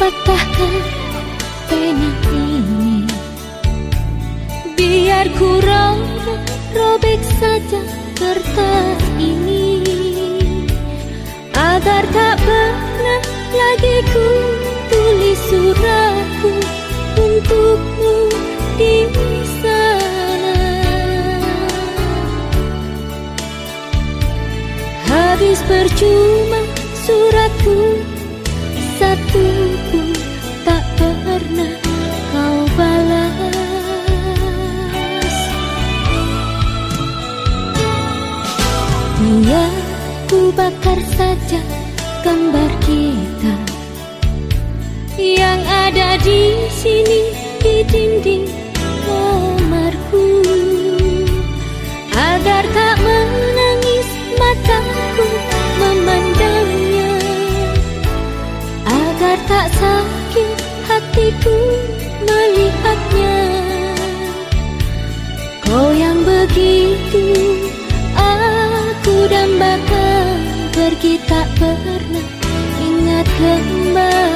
ke pena ini? Biar ku robek, robek saja kertas ini. Agar tak pernah lagi ku tulis suratku untukmu di sana. Habis percuma suratku satu bakar saja gambar kita. Yang ada di sini di dinding kamarku. Agar tak menangis mataku memandangnya. Agar tak sakit hatiku melihatnya. Kau yang begitu aku dambakan pergi tak pernah ingat kembali